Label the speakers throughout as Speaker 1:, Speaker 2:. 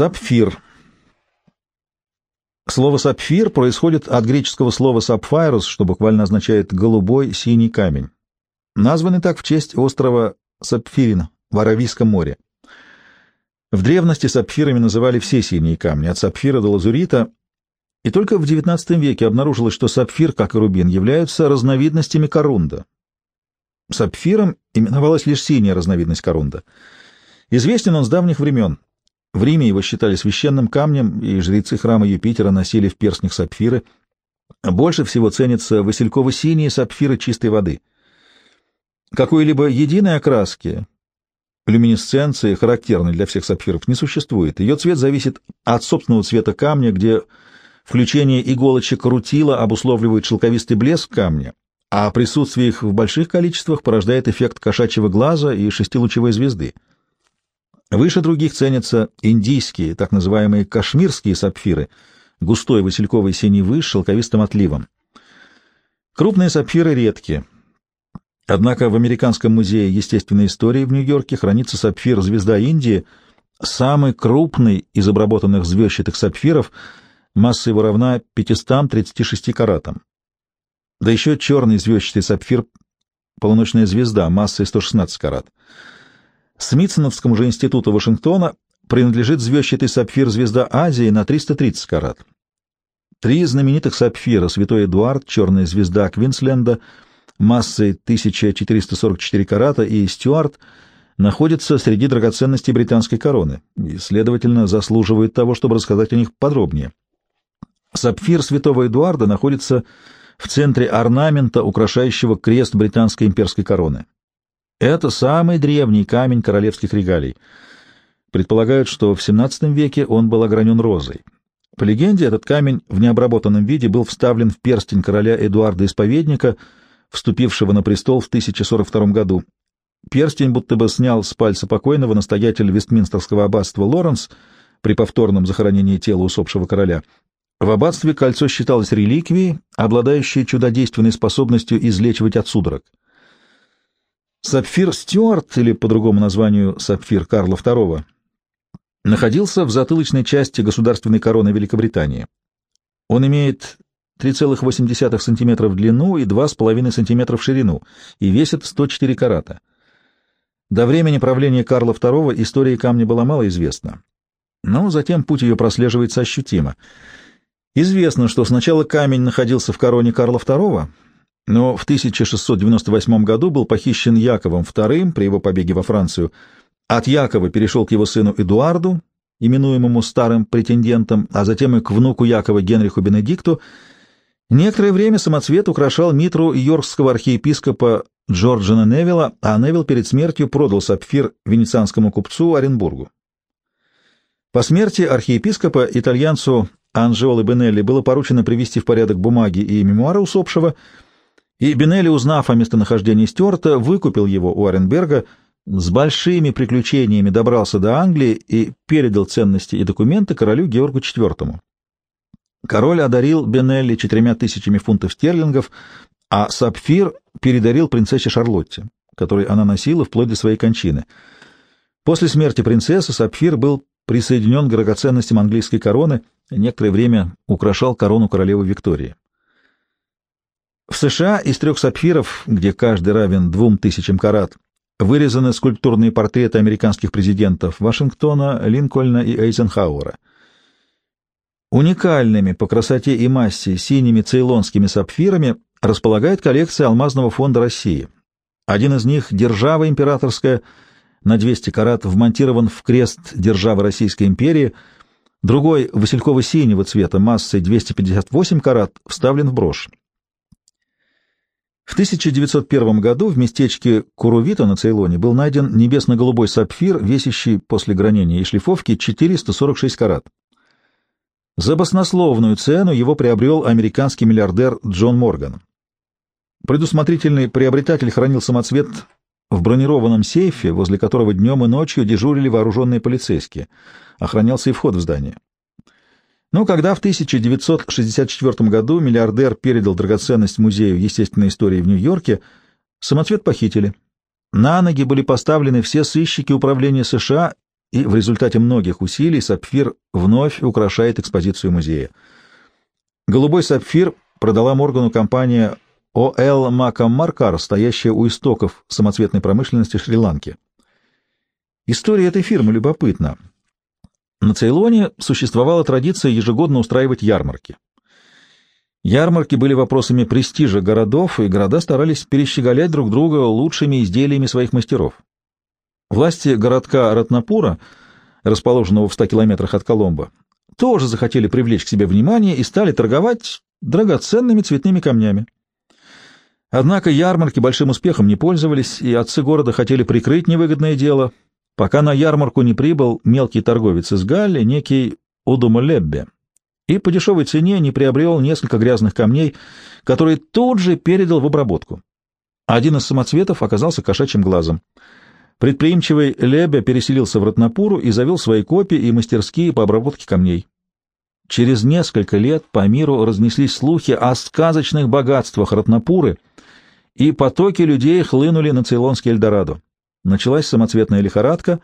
Speaker 1: Сапфир. Слово «сапфир» происходит от греческого слова «сапфайрус», что буквально означает «голубой синий камень». Названы так в честь острова Сапфирин в Аравийском море. В древности сапфирами называли все синие камни, от сапфира до лазурита, и только в XIX веке обнаружилось, что сапфир, как и рубин, являются разновидностями корунда. Сапфиром именовалась лишь синяя разновидность корунда. Известен он с давних времен. В Риме его считали священным камнем, и жрецы храма Юпитера носили в перстнях сапфиры. Больше всего ценятся васильково-синие сапфиры чистой воды. Какой-либо единой окраски, люминесценции, характерной для всех сапфиров, не существует. Ее цвет зависит от собственного цвета камня, где включение иголочек рутила обусловливает шелковистый блеск камня, а присутствие их в больших количествах порождает эффект кошачьего глаза и шестилучевой звезды. Выше других ценятся индийские, так называемые кашмирские сапфиры, густой васильковый синевы с шелковистым отливом. Крупные сапфиры редкие. Однако в Американском музее естественной истории в Нью-Йорке хранится сапфир «Звезда Индии», самый крупный из обработанных звездчатых сапфиров, масса его равна 536 каратам. Да еще черный звездчатый сапфир «Полуночная звезда» массой 116 карат. Смитсоновскому же институту Вашингтона принадлежит звездчатый сапфир «Звезда Азии» на 330 карат. Три знаменитых сапфира «Святой Эдуард», «Черная звезда» Квинсленда массой 1444 карата и «Стюарт» находятся среди драгоценностей британской короны и, следовательно, заслуживают того, чтобы рассказать о них подробнее. Сапфир святого Эдуарда находится в центре орнамента, украшающего крест британской имперской короны. Это самый древний камень королевских регалий. Предполагают, что в XVII веке он был огранен розой. По легенде, этот камень в необработанном виде был вставлен в перстень короля Эдуарда Исповедника, вступившего на престол в 1042 году. Перстень будто бы снял с пальца покойного настоятель Вестминстерского аббатства Лоренс при повторном захоронении тела усопшего короля. В аббатстве кольцо считалось реликвией, обладающей чудодейственной способностью излечивать от судорог. Сапфир Стюарт, или по другому названию сапфир Карла II, находился в затылочной части государственной короны Великобритании. Он имеет 3,8 см в длину и 2,5 см в ширину и весит 104 карата. До времени правления Карла II история камня была мало известна, но затем путь ее прослеживается ощутимо. Известно, что сначала камень находился в короне Карла II, но в 1698 году был похищен Яковом II при его побеге во Францию. От Якова перешел к его сыну Эдуарду, именуемому старым претендентом, а затем и к внуку Якова Генриху Бенедикту. Некоторое время самоцвет украшал митру йоркского архиепископа Джорджина Невилла, а Невилл перед смертью продал сапфир венецианскому купцу Оренбургу. По смерти архиепископа итальянцу Анжело Бенелли было поручено привести в порядок бумаги и мемуары усопшего — и Бенелли, узнав о местонахождении Стюарта, выкупил его у Оренберга, с большими приключениями добрался до Англии и передал ценности и документы королю Георгу IV. Король одарил Бенелли четырьмя тысячами фунтов стерлингов, а сапфир передарил принцессе Шарлотте, который она носила вплоть до своей кончины. После смерти принцессы сапфир был присоединен к драгоценностям английской короны некоторое время украшал корону королевы Виктории. В США из трех сапфиров, где каждый равен двум тысячам карат, вырезаны скульптурные портреты американских президентов Вашингтона, Линкольна и Эйзенхауэра. Уникальными по красоте и массе синими цейлонскими сапфирами располагает коллекция Алмазного фонда России. Один из них — держава императорская, на 200 карат вмонтирован в крест державы Российской империи, другой — васильково-синего цвета массой 258 карат вставлен в брошь. В 1901 году в местечке Курувито на Цейлоне был найден небесно-голубой сапфир, весящий после гранения и шлифовки 446 карат. За баснословную цену его приобрел американский миллиардер Джон Морган. Предусмотрительный приобретатель хранил самоцвет в бронированном сейфе, возле которого днем и ночью дежурили вооруженные полицейские. Охранялся и вход в здание. Но когда в 1964 году миллиардер передал драгоценность Музею естественной истории в Нью-Йорке, самоцвет похитили. На ноги были поставлены все сыщики управления США, и в результате многих усилий сапфир вновь украшает экспозицию музея. Голубой сапфир продала Моргану компания О.Л. Макамаркар, стоящая у истоков самоцветной промышленности Шри-Ланки. История этой фирмы любопытна. На Цейлоне существовала традиция ежегодно устраивать ярмарки. Ярмарки были вопросами престижа городов, и города старались перещеголять друг друга лучшими изделиями своих мастеров. Власти городка Ратнапура, расположенного в 100 километрах от Коломбо, тоже захотели привлечь к себе внимание и стали торговать драгоценными цветными камнями. Однако ярмарки большим успехом не пользовались, и отцы города хотели прикрыть невыгодное дело, пока на ярмарку не прибыл мелкий торговец из Галли, некий Удумалеббе, и по дешевой цене не приобрел несколько грязных камней, которые тут же передал в обработку. Один из самоцветов оказался кошачьим глазом. Предприимчивый Лебе переселился в Ратнапуру и завел свои копии и мастерские по обработке камней. Через несколько лет по миру разнеслись слухи о сказочных богатствах Ратнапуры, и потоки людей хлынули на Цейлонский Эльдорадо. Началась самоцветная лихорадка,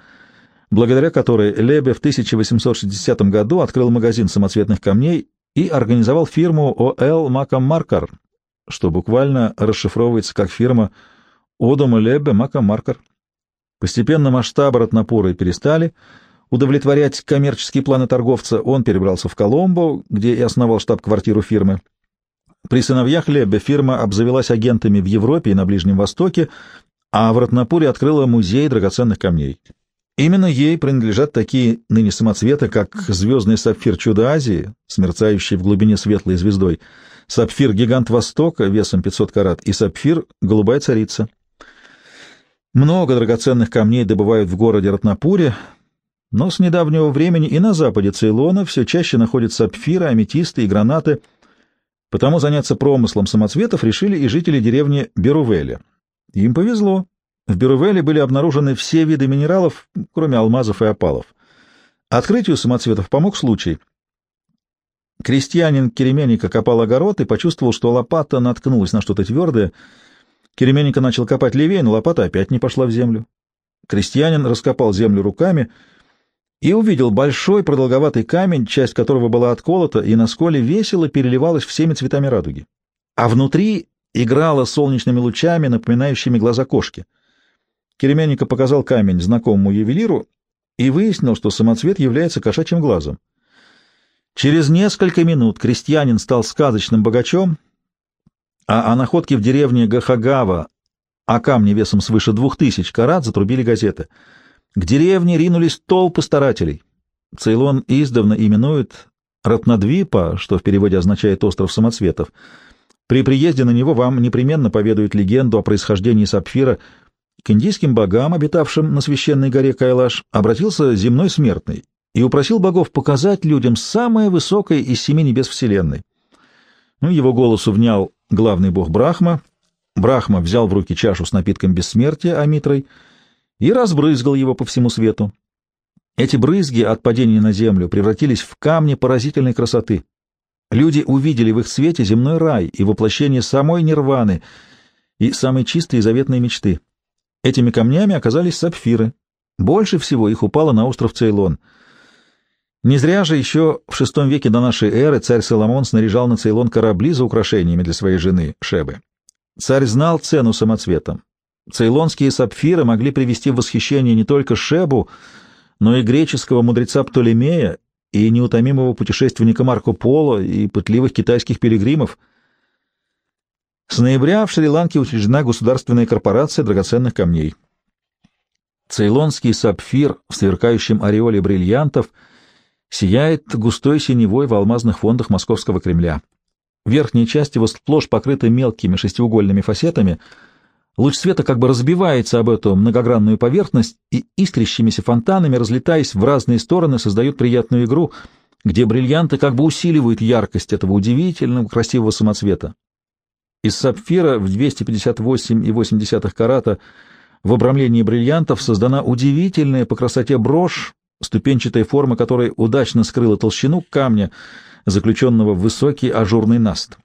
Speaker 1: благодаря которой Лебе в 1860 году открыл магазин самоцветных камней и организовал фирму О.Л. Макам Маркар, что буквально расшифровывается как фирма Одома Лебе Макам Маркар. Постепенно масштабы Ратнапуры перестали удовлетворять коммерческие планы торговца, он перебрался в Коломбо, где и основал штаб-квартиру фирмы. При сыновьях Лебе фирма обзавелась агентами в Европе и на Ближнем Востоке, а в Ратнапуре открыла музей драгоценных камней. Именно ей принадлежат такие ныне самоцветы, как звездный сапфир чудо Азии, смерцающий в глубине светлой звездой, сапфир гигант Востока весом 500 карат и сапфир голубая царица. Много драгоценных камней добывают в городе Ратнапуре, но с недавнего времени и на западе Цейлона все чаще находят сапфиры, аметисты и гранаты, потому заняться промыслом самоцветов решили и жители деревни Берувеля. Им повезло. В Берувеле были обнаружены все виды минералов, кроме алмазов и опалов. Открытию самоцветов помог случай. Крестьянин Кеременника копал огород и почувствовал, что лопата наткнулась на что-то твердое. Кеременника начал копать левее, но лопата опять не пошла в землю. Крестьянин раскопал землю руками и увидел большой продолговатый камень, часть которого была отколота, и на сколе весело переливалась всеми цветами радуги. А внутри играла солнечными лучами, напоминающими глаза кошки. Кеременника показал камень знакомому ювелиру и выяснил, что самоцвет является кошачьим глазом. Через несколько минут крестьянин стал сказочным богачом, а о находке в деревне Гахагава о камне весом свыше двух тысяч карат затрубили газеты. К деревне ринулись толпы старателей. Цейлон издавна именует Ратнадвипа, что в переводе означает «остров самоцветов», при приезде на него вам непременно поведают легенду о происхождении сапфира. К индийским богам, обитавшим на священной горе Кайлаш, обратился земной смертный и упросил богов показать людям самое высокое из семи небес Вселенной. Ну, его голосу внял главный бог Брахма. Брахма взял в руки чашу с напитком бессмертия, Амитрой, и разбрызгал его по всему свету. Эти брызги от падения на землю превратились в камни поразительной красоты. Люди увидели в их свете земной рай и воплощение самой нирваны и самой чистой и заветной мечты. Этими камнями оказались сапфиры. Больше всего их упало на остров Цейлон. Не зря же еще в VI веке до нашей эры царь Соломон снаряжал на Цейлон корабли за украшениями для своей жены Шебы. Царь знал цену самоцветам. Цейлонские сапфиры могли привести в восхищение не только Шебу, но и греческого мудреца Птолемея и неутомимого путешественника Марко Поло, и пытливых китайских пилигримов. С ноября в Шри-Ланке учреждена государственная корпорация драгоценных камней. Цейлонский сапфир в сверкающем ореоле бриллиантов сияет густой синевой в алмазных фондах Московского Кремля. Верхняя часть его сплошь покрыта мелкими шестиугольными фасетами — Луч света как бы разбивается об эту многогранную поверхность и искрящимися фонтанами, разлетаясь в разные стороны, создает приятную игру, где бриллианты как бы усиливают яркость этого удивительного красивого самоцвета. Из сапфира в 258,8 карата в обрамлении бриллиантов создана удивительная по красоте брошь, ступенчатая форма которой удачно скрыла толщину камня, заключенного в высокий ажурный наст.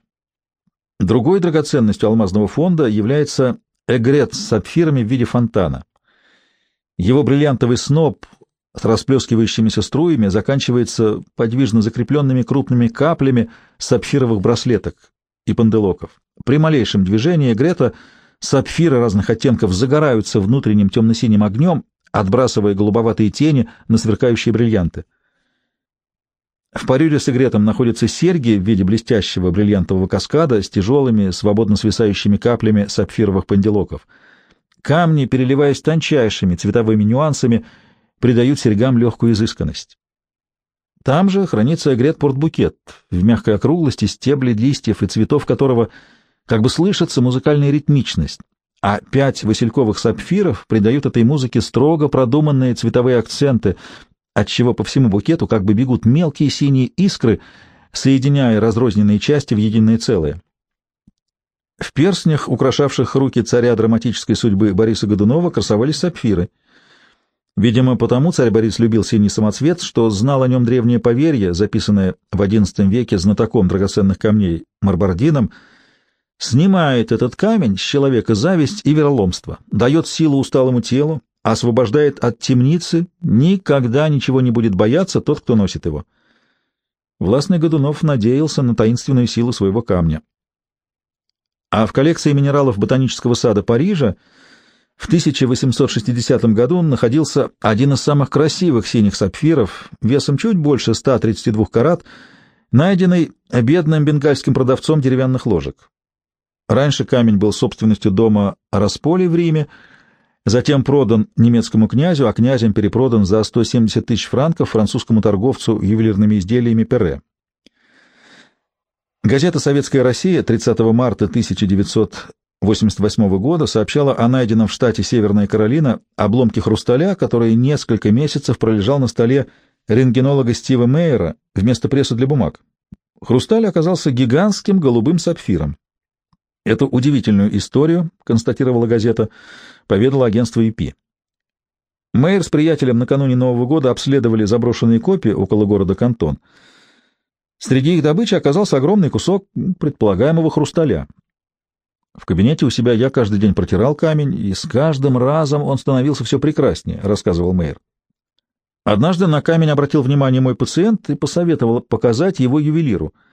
Speaker 1: Другой драгоценностью алмазного фонда является эгрет с сапфирами в виде фонтана. Его бриллиантовый сноп с расплескивающимися струями заканчивается подвижно закрепленными крупными каплями сапфировых браслеток и панделоков. При малейшем движении Грета сапфиры разных оттенков загораются внутренним темно-синим огнем, отбрасывая голубоватые тени на сверкающие бриллианты. В парюре с игретом находятся серьги в виде блестящего бриллиантового каскада с тяжелыми, свободно свисающими каплями сапфировых панделоков. Камни, переливаясь тончайшими цветовыми нюансами, придают серьгам легкую изысканность. Там же хранится игрет-портбукет в мягкой округлости стебли листьев и цветов которого как бы слышится музыкальная ритмичность, а пять васильковых сапфиров придают этой музыке строго продуманные цветовые акценты, отчего по всему букету как бы бегут мелкие синие искры, соединяя разрозненные части в единое целое. В перстнях, украшавших руки царя драматической судьбы Бориса Годунова, красовались сапфиры. Видимо, потому царь Борис любил синий самоцвет, что знал о нем древнее поверье, записанное в XI веке знатоком драгоценных камней Марбардином, снимает этот камень с человека зависть и вероломство, дает силу усталому телу, освобождает от темницы, никогда ничего не будет бояться тот, кто носит его. Властный Годунов надеялся на таинственную силу своего камня. А в коллекции минералов Ботанического сада Парижа в 1860 году находился один из самых красивых синих сапфиров, весом чуть больше 132 карат, найденный бедным бенгальским продавцом деревянных ложек. Раньше камень был собственностью дома Располи в Риме, затем продан немецкому князю, а князем перепродан за 170 тысяч франков французскому торговцу ювелирными изделиями Перре. Газета «Советская Россия» 30 марта 1988 года сообщала о найденном в штате Северная Каролина обломке хрусталя, который несколько месяцев пролежал на столе рентгенолога Стива Мейера вместо пресса для бумаг. Хрусталь оказался гигантским голубым сапфиром. Эту удивительную историю, констатировала газета, поведало агентство ИП. Мэйр с приятелем накануне Нового года обследовали заброшенные копии около города Кантон. Среди их добычи оказался огромный кусок предполагаемого хрусталя. В кабинете у себя я каждый день протирал камень, и с каждым разом он становился все прекраснее, — рассказывал Мэйр. Однажды на камень обратил внимание мой пациент и посоветовал показать его ювелиру —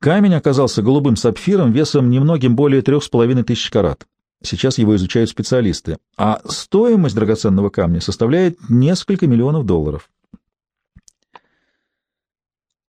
Speaker 1: Камень оказался голубым сапфиром весом немногим более трех с половиной тысяч карат. Сейчас его изучают специалисты. А стоимость драгоценного камня составляет несколько миллионов долларов.